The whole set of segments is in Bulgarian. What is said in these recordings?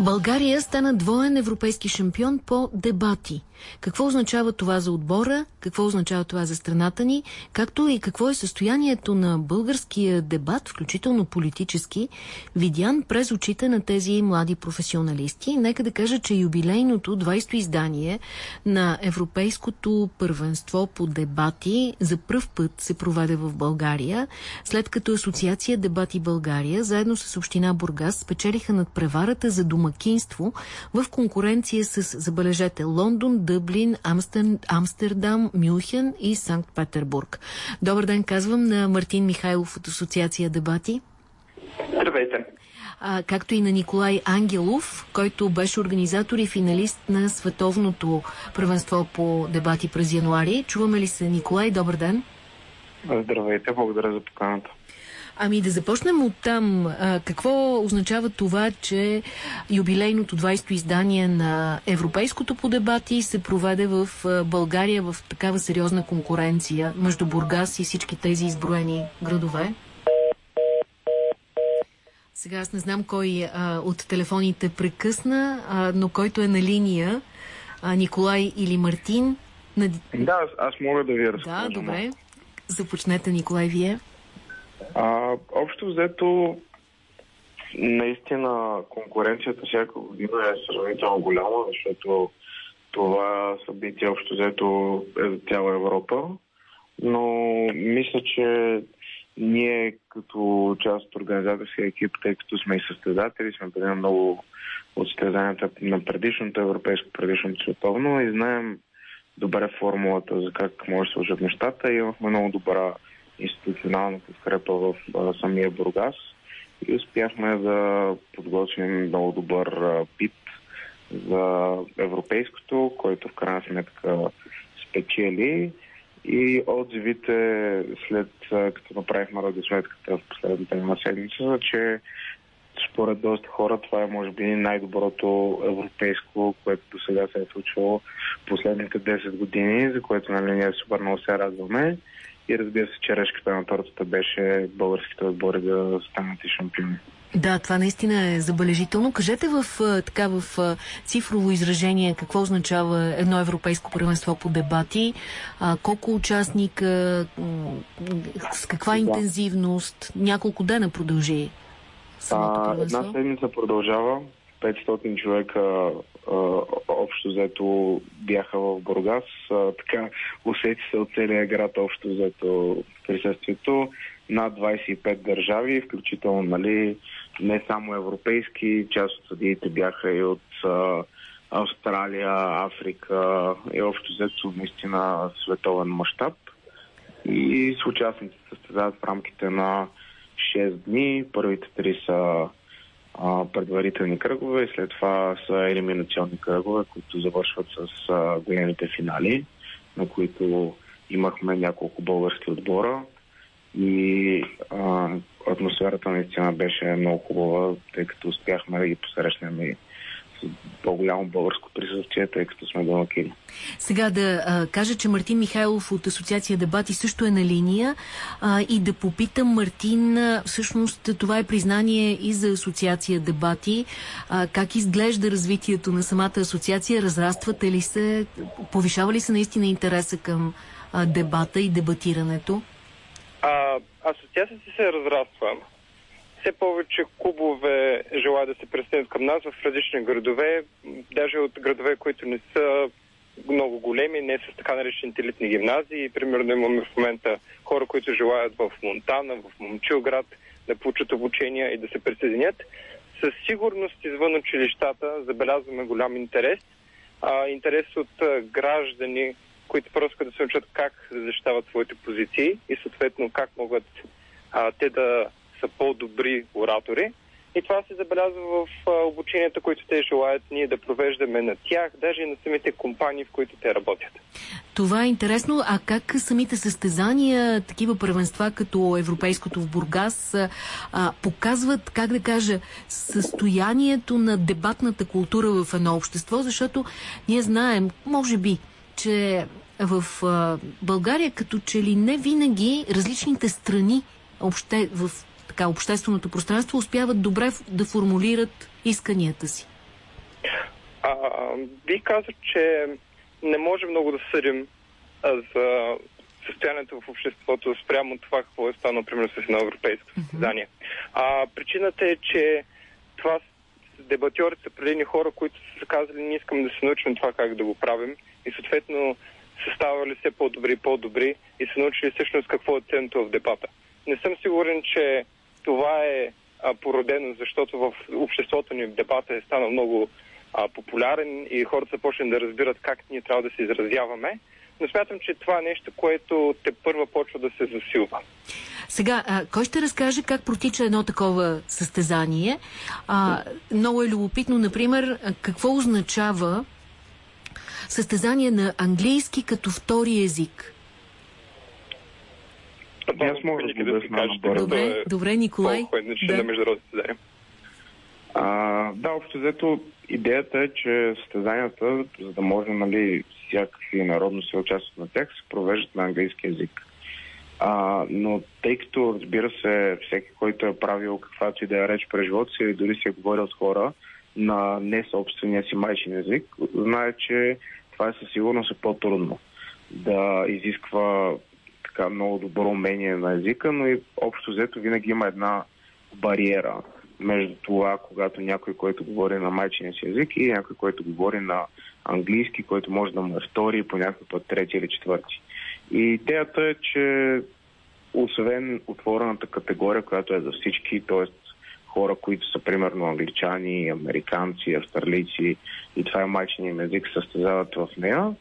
България стана двоен европейски шампион по дебати. Какво означава това за отбора, какво означава това за страната ни, както и какво е състоянието на българския дебат, включително политически, видян през очите на тези млади професионалисти. Нека да кажа, че юбилейното 20-то издание на Европейското първенство по дебати за пръв път се проведе в България, след като Асоциация Дебати България заедно с Община Бургас спечелиха над преварата за домакинство в конкуренция с, забележете, Лондон, Дъблин, Амстер... Амстердам, Мюнхен и Санкт-Петербург. Добър ден, казвам на Мартин Михайлов от Асоциация Дебати. Здравейте. А, както и на Николай Ангелов, който беше организатор и финалист на световното първенство по дебати през януари. Чуваме ли се, Николай? Добър ден. Здравейте, благодаря за поканата. Ами да започнем от там. А, какво означава това, че юбилейното 20-то издание на Европейското по дебати се проведе в България в такава сериозна конкуренция между Бургас и всички тези изброени градове? Сега аз не знам кой а, от телефоните прекъсна, а, но който е на линия, а, Николай или Мартин. На... Да, аз мога да ви разкажа. Да, добре. Започнете, Николай, вие. А, общо взето, наистина конкуренцията всяка година е сравнително голяма, защото това събитие общо взето е за цяла Европа. Но мисля, че ние като част от организаторския екип, тъй като сме и състезатели, сме били много от състезанията на предишното европейско, предишното световно и знаем добре формулата за как може да служат нещата и имахме много добра институционална подкрепа в а, самия Бургас и успяхме да подготвим много добър а, пит за европейското, който в крайна сметка спечели и отзивите след като направихме радиосметката в последната една седмица, че според доста хора това е може би най-доброто европейско, което до сега се е случвало последните 10 години, за което нали, ние супер много се радваме. И разбира се, черешката на тортата беше българските отбори да станат и шампиони. Да, това наистина е забележително. Кажете в, така, в цифрово изражение какво означава едно европейско първенство по дебати, а, колко участника, с каква да. интензивност, няколко дена продължи а, Една седмица продължава, 500 човека общо взето бяха в Бургас. така усети се от целия град общо взето присъствието. Над 25 държави, включително нали, не само европейски, част от съдиите бяха и от а, Австралия, Африка и общо взето наистина световен мащаб. И с участниците състезават в рамките на 6 дни. Първите три са а, предварителни кръгове и след това са елиминационни кръгове, които завършват с а, големите финали, на които имахме няколко български отбора. И а, атмосферата наистина беше много хубава, тъй като успяхме да ги посрещнем и по-голямо българско присъствие, тъй като сме домакини. Сега да а, кажа, че Мартин Михайлов от Асоциация Дебати също е на линия а, и да попитам Мартин, всъщност това е признание и за Асоциация Дебати. А, как изглежда развитието на самата асоциация? Разраствате ли се? Повишава ли се наистина интереса към а, дебата и дебатирането? А, асоциацията се разраства все повече клубове желаят да се присъединят към нас в различни градове, даже от градове, които не са много големи, не с така наречените елитни гимназии. Примерно имаме в момента хора, които желаят в Монтана, в Момчилград да получат обучение и да се присъединят. Със сигурност извън училищата забелязваме голям интерес. А, интерес от а, граждани, които просто да се учат как да защитават своите позиции и съответно как могат а, те да са по-добри оратори. И това се забелязва в обученията, които те желаят ние да провеждаме на тях, даже и на самите компании, в които те работят. Това е интересно. А как самите състезания, такива първенства като Европейското в Бургас, а, показват, как да кажа, състоянието на дебатната култура в едно общество? Защото ние знаем, може би, че в а, България като че ли не винаги различните страни обще, в така, общественото пространство успяват добре да формулират исканията си. А, би казал, че не може много да съдим а, за състоянието в обществото спрямо това какво е станало, примерно, с едно европейско състезание. А, причината е, че това дебатьорите са предени хора, които са казали, не искам да се научим това как да го правим и съответно са ставали все по-добри и по-добри и са научили всъщност какво е ценното в дебата. Не съм сигурен, че това е а, породено, защото в обществото ни дебата е станал много а, популярен и хората са почнали да разбират как ние трябва да се изразяваме. Но смятам, че това е нещо, което те първа почва да се засилва. Сега, а, кой ще разкаже как протича едно такова състезание? А, много е любопитно, например, какво означава състезание на английски като втори език? Аз мога да го обясня набързо. Добре, добре, Николай. Да. на международно състезание. А, да, общо взето идеята е, че състезанията, за да може нали, всякакви народности участват на тях, се провеждат на английски язик. А, но тъй като, разбира се, всеки, който е правил каквато и да е реч през живота си или дори си е говорил с хора на не собствения си майчин език, знае, че това е със сигурност е по-трудно да изисква така много добро умение на езика, но и общо взето винаги има една бариера между това, когато някой, който говори на майчиния си език и някой, който говори на английски, който може да му е втори, по някакъв път трети или четвърти. И идеята е, че освен отворената категория, която е за всички, т.е. хора, които са примерно англичани, американци, австралийци и това е майчиния език, състезават в нея,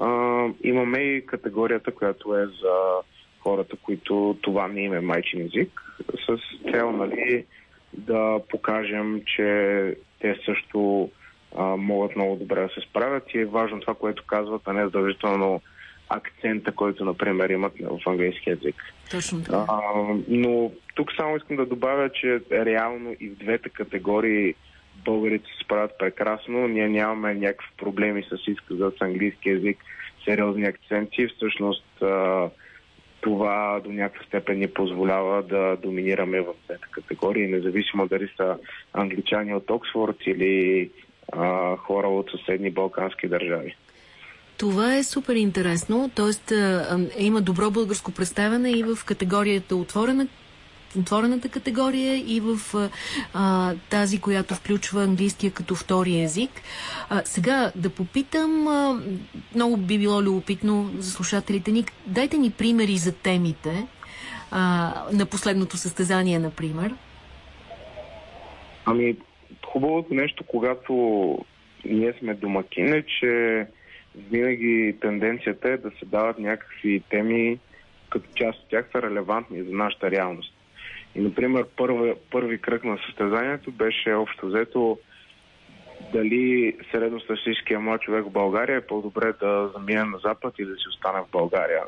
а, имаме и категорията, която е за хората, които това не им е майчин език, с цел нали, да покажем, че те също а, могат много добре да се справят и е важно това, което казват, а не задължително акцента, който, например, имат в английски язик. Точно така. А, но тук само искам да добавя, че реално и в двете категории българите се справят прекрасно. Ние нямаме някакви проблеми с изказа с английски язик, сериозни акценти. Всъщност това до някаква степен ни позволява да доминираме в двете категории, независимо дали са англичани от Оксфорд или а, хора от съседни балкански държави. Това е супер интересно, т.е. има добро българско представяне и в категорията отворена отворената категория и в а, тази, която включва английския като втори език. А, сега да попитам, а, много би било любопитно за слушателите ни, дайте ни примери за темите а, на последното състезание, например. Ами, хубавото нещо, когато ние сме домакини, е, че винаги тенденцията е да се дават някакви теми, като част от тях са релевантни за нашата реалност. И, например, първи, първи кръг на състезанието беше общо взето дали средностатистическия млад човек в България е по-добре да замине на Запад или да си остане в България,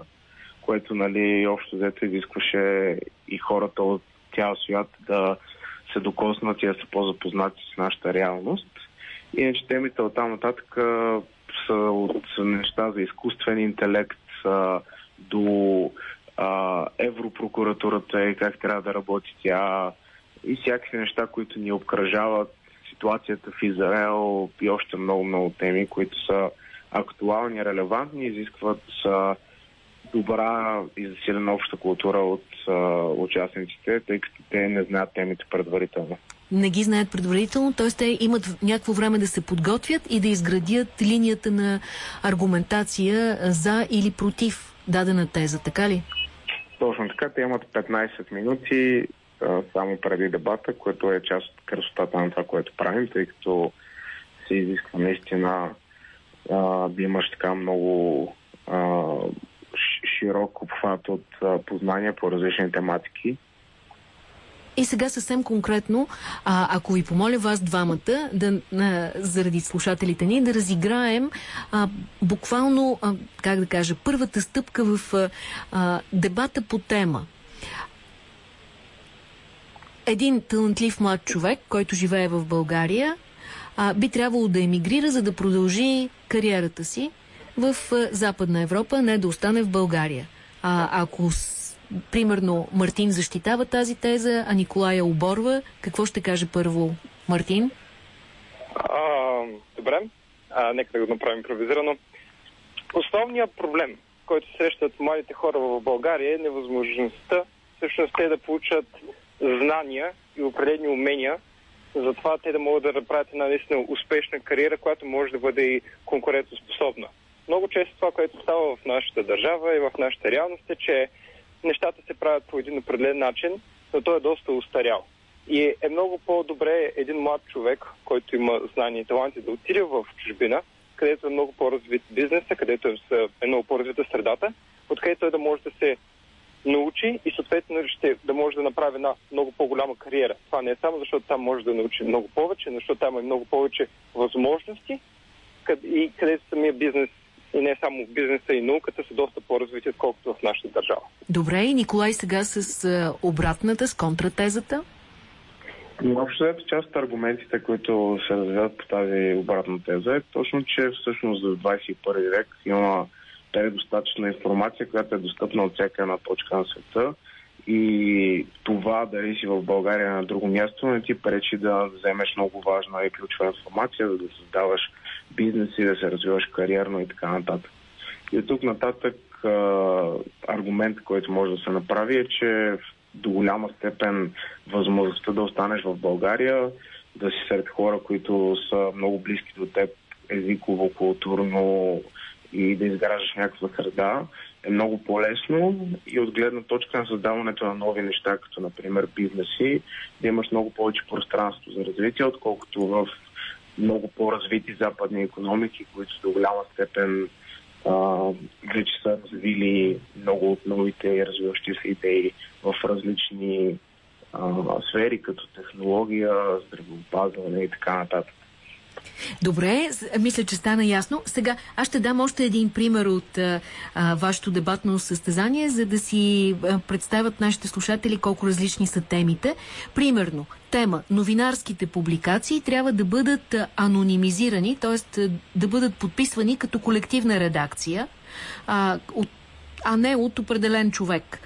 което нали, общо взето изискваше и хората от цял свят да се докоснат и да са по-запознати с нашата реалност. Иначе темите от там нататък са от неща за изкуствен интелект до а, Европрокуратурата и как трябва да работи тя и всякакви неща, които ни обкръжават, ситуацията в Израел и още много-много теми, които са актуални, релевантни, изискват а, добра и засилена обща култура от а, участниците, тъй като те не знаят темите предварително. Не ги знаят предварително, т.е. те имат някакво време да се подготвят и да изградят линията на аргументация за или против дадена теза, така ли? Точно така, те имат 15 минути само преди дебата, което е част от красотата на това, което правим, тъй като се изисква наистина да имаш така много широк обхват от познания по различни тематики. И сега съвсем конкретно, а, ако ви помоля вас двамата, да, а, заради слушателите ни, да разиграем а, буквално, а, как да кажа, първата стъпка в а, дебата по тема. Един талантлив млад човек, който живее в България, а, би трябвало да емигрира, за да продължи кариерата си в а, Западна Европа, не да остане в България. А, ако примерно Мартин защитава тази теза, а Николая оборва. Какво ще каже първо Мартин? А, добре. а, нека да го направим импровизирано. Основният проблем, който срещат младите хора в България е невъзможността всъщност те да получат знания и определени умения, затова те да могат да направят една наистина успешна кариера, която може да бъде и конкурентоспособна. Много често това, което става в нашата държава и в нашата реалност е, че нещата се правят по един определен начин, но той е доста устарял. И е много по-добре един млад човек, който има знания и таланти, да отиде в чужбина, където е много по-развит бизнеса, където е, е много по-развита средата, откъдето е да може да се научи и съответно ще да може да направи една много по-голяма кариера. Това не е само защото там може да научи много повече, защото там е много повече възможности и където самия бизнес и не само бизнеса и науката са доста по-развити, отколкото в нашата държава. Добре, и Николай сега с обратната, с контратезата? Общо ето част от аргументите, които се развиват по тази обратна теза е точно, че всъщност в 21 век има достатъчна информация, която е достъпна от всяка една точка на света и това дали си в България на друго място не ти пречи да вземеш много важна и ключова информация, за да създаваш бизнес и да се развиваш кариерно и така нататък. И от тук нататък аргумент, който може да се направи е, че до голяма степен възможността да останеш в България, да си сред хора, които са много близки до теб езиково, културно и да изграждаш някаква среда, е много по-лесно и от гледна точка на създаването на нови неща, като например бизнеси, да имаш много повече пространство за развитие, отколкото в много по-развити западни економики, които до голяма степен а, вече са развили много от новите развиващи се идеи в различни а, сфери, като технология, здравеопазване и така нататък. Добре, мисля, че стана ясно. Сега аз ще дам още един пример от а, вашето дебатно състезание, за да си а, представят нашите слушатели колко различни са темите. Примерно, тема новинарските публикации трябва да бъдат анонимизирани, т.е. да бъдат подписвани като колективна редакция, а, от, а не от определен човек.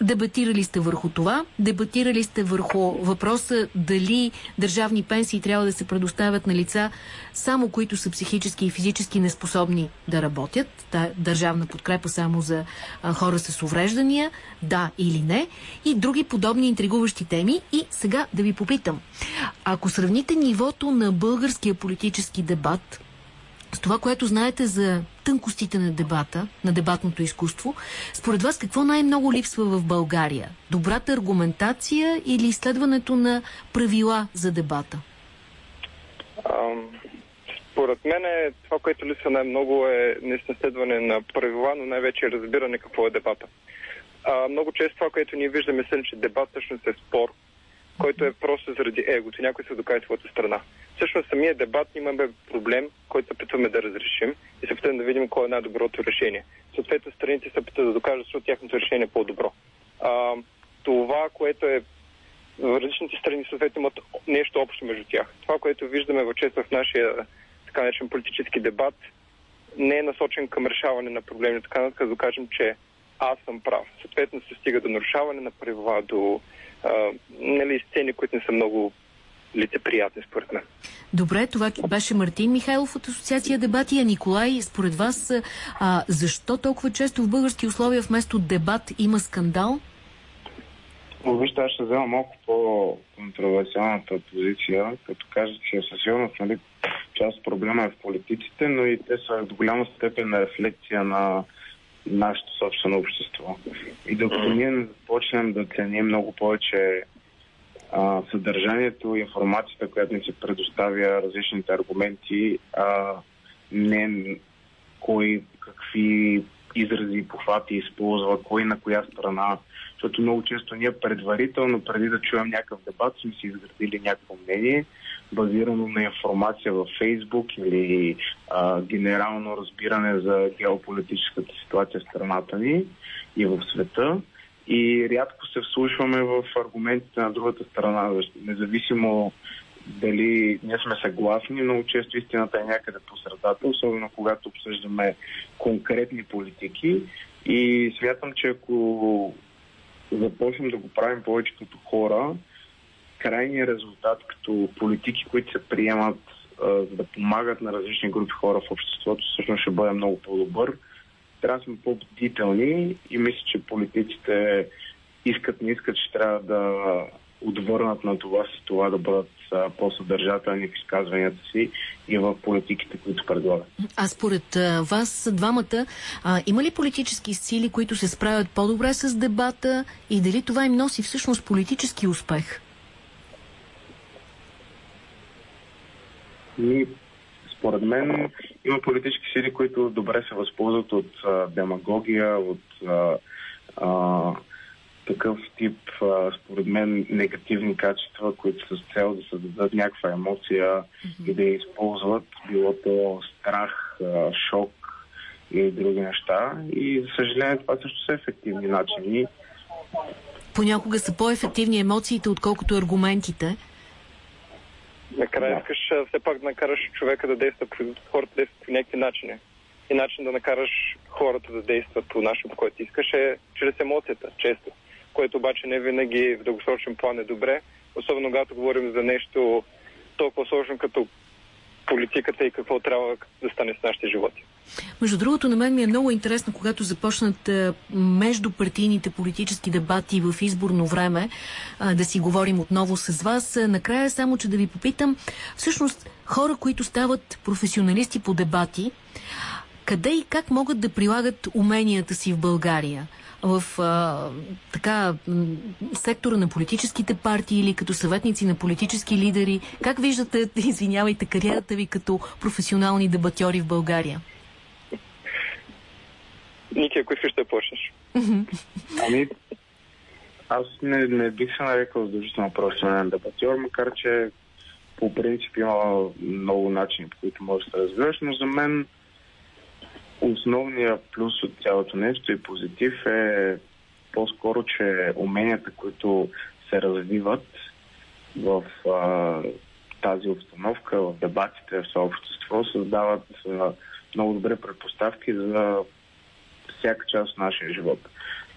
Дебатирали сте върху това, дебатирали сте върху въпроса дали държавни пенсии трябва да се предоставят на лица само които са психически и физически неспособни да работят, та държавна подкрепа само за а, хора с увреждания, да или не, и други подобни интригуващи теми. И сега да ви попитам, ако сравните нивото на българския политически дебат с това, което знаете за тънкостите на дебата, на дебатното изкуство, според вас какво най-много липсва в България? Добрата аргументация или изследването на правила за дебата? Ам, според мен е, това, което липсва най-много е наистина следване на правила, но най-вече разбиране какво е дебата. А, много често това, което ние виждаме, е, че дебат всъщност е спор, който е просто заради егото. Някой се докаже твоята страна. Всъщност самия дебат имаме проблем, който се опитваме да разрешим и се опитваме да видим кое е най-доброто решение. Съответно, страните се опитват да докажат, защото тяхното решение е по-добро. А, това, което е в различните страни съответно имат нещо общо между тях. Това, което виждаме в често в нашия така наречен политически дебат, не е насочен към решаване на проблеми, така да докажем, че аз съм прав. Съответно се стига до нарушаване на правила, до а, нали, сцени, които не са много лицеприятни, според мен. Добре, това беше Мартин Михайлов от Асоциация Дебати. А Николай, според вас, а, защо толкова често в български условия вместо дебат има скандал? Вижте, аз ще взема малко по-контроверсионната позиция, като кажа, че със сигурност нали, част от проблема е в политиците, но и те са до голяма степен на рефлекция на нашето собствено общество. И докато ние не започнем да ценим много повече а, съдържанието, информацията, която ни се предоставя, различните аргументи, а, не кой какви изрази похвати използва, кой на коя страна. Защото много често ние предварително, преди да чуем някакъв дебат, сме си изградили някакво мнение, базирано на информация във Фейсбук или а, генерално разбиране за геополитическата ситуация в страната ни и в света. И рядко се вслушваме в аргументите на другата страна, независимо дали ние сме съгласни, много често истината е някъде по средата, особено когато обсъждаме конкретни политики. И смятам, че ако започнем да го правим повече като хора, крайният резултат като политики, които се приемат за да помагат на различни групи хора в обществото, всъщност ще бъде много по-добър. Трябва да сме по-бдителни и мисля, че политиците искат, не искат, че трябва да отвърнат на това с това да бъдат по-съдържателни в изказванията си и в политиките, които предлагат. А според вас, двамата, а, има ли политически сили, които се справят по-добре с дебата и дали това им носи всъщност политически успех? И, според мен има политически сили, които добре се възползват от а, демагогия, от а, а, такъв тип, а, според мен, негативни качества, които са с цел да създадат някаква емоция mm-hmm. и да я използват, било то страх, а, шок и други неща. И, за съжаление, това също са ефективни начини. Понякога са по-ефективни емоциите, отколкото аргументите. Накрая да. искаш все пак да накараш човека да действа, хората да действат по някакви начини. И начин да накараш хората да действат по начин, по който искаш е чрез емоцията, често което обаче не винаги в дългосрочен план е добре, особено когато говорим за нещо толкова сложно като политиката и какво трябва да стане с нашите животи. Между другото, на мен ми е много интересно, когато започнат а, междупартийните политически дебати в изборно време, а, да си говорим отново с вас. А, накрая само, че да ви попитам, всъщност хора, които стават професионалисти по дебати, къде и как могат да прилагат уменията си в България? В а, така сектора на политическите партии или като съветници на политически лидери? Как виждате, извинявайте, кариерата ви като професионални дебатьори в България? Ники, ако искаш да почнеш. Ами, аз не, не бих се нарекал задължително професионален дебатьор, макар че по принцип има много начини, по които можеш да се развиваш, но за мен Основният плюс от цялото нещо и позитив е по-скоро, че уменията, които се развиват в а, тази обстановка, в дебатите в съобщество, създават а, много добре предпоставки за всяка част от нашия живот.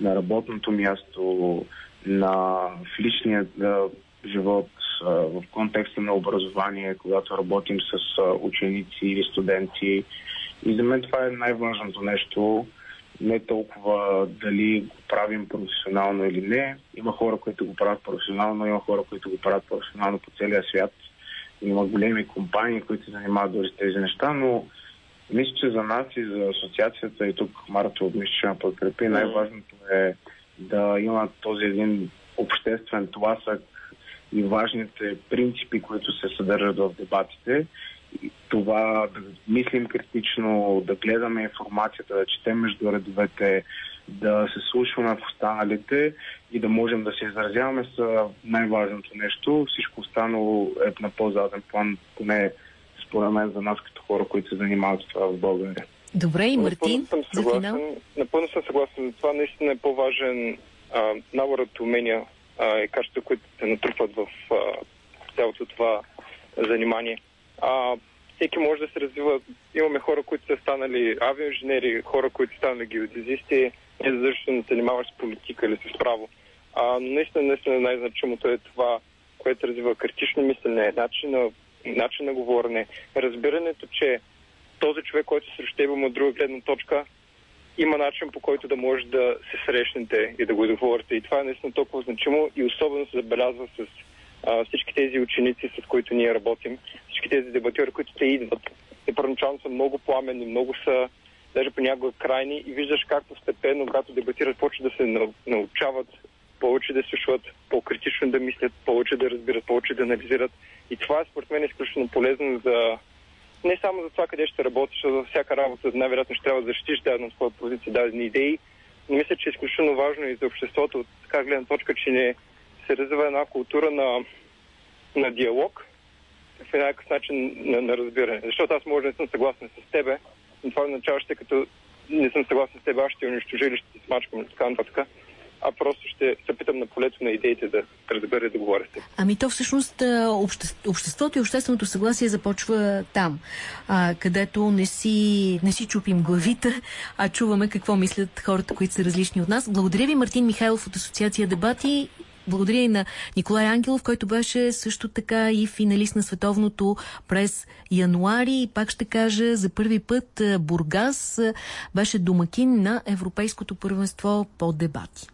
На работното място, на в личния да, живот, а, в контекста на образование, когато работим с а, ученици или студенти, и за мен това е най-важното нещо. Не толкова дали го правим професионално или не. Има хора, които го правят професионално, има хора, които го правят професионално по целия свят. Има големи компании, които се занимават дори с тези неща, но мисля, че за нас и за асоциацията и тук Марто мисля, че подкрепи, най-важното е да има този един обществен тласък и важните принципи, които се съдържат в дебатите това да мислим критично, да гледаме информацията, да четем между редовете, да се слушваме в останалите и да можем да се изразяваме с най-важното нещо. Всичко останало е на по-заден план, поне според мен за нас като хора, които се занимават с това в България. Добре, и Мартин, съм съгласен, за финал? Напълно съм съгласен за това. Наистина е по-важен наборът умения а, и качества, които се натрупват в а, цялото това занимание. А, всеки може да се развива. Имаме хора, които са станали авиоинженери, хора, които са станали геодезисти, не да се занимаваш с политика или с право. А, наистина, наистина най-значимото е това, което развива критично мислене, начин на, начин на говорене, разбирането, че този човек, който срещу теб от друга гледна точка, има начин по който да може да се срещнете и да го договорите. И това е наистина толкова значимо и особено се забелязва с всички тези ученици, с които ние работим, всички тези дебатьори, които те идват. Те първоначално са много пламени, много са даже понякога крайни и виждаш как постепенно, когато дебатират, почват да се научават повече да слушат, по-критично да мислят, повече да разбират, повече да анализират. И това е според мен изключително полезно за не само за това къде ще работиш, а за всяка работа най-вероятно ще трябва да защитиш дадена своя позиция, дадени идеи. Но мисля, че е изключително важно и за обществото от така гледна точка, че не се развива една култура на, на диалог, в някакъв начин на, на разбиране. Защото аз може да не съм съгласен с тебе, но това означава, че като не съм съгласен с теб, аз ще унищожа или ще смачкам и така нататък а просто ще се питам на полето на идеите да разбера да говоря с теб. Ами то всъщност обществото и общественото съгласие започва там, а, където не си, не си чупим главите, а чуваме какво мислят хората, които са различни от нас. Благодаря ви, Мартин Михайлов от Асоциация Дебати Благодаря и на Николай Ангелов, който беше също така и финалист на световното през януари. И пак ще кажа, за първи път Бургас беше домакин на Европейското първенство по дебати.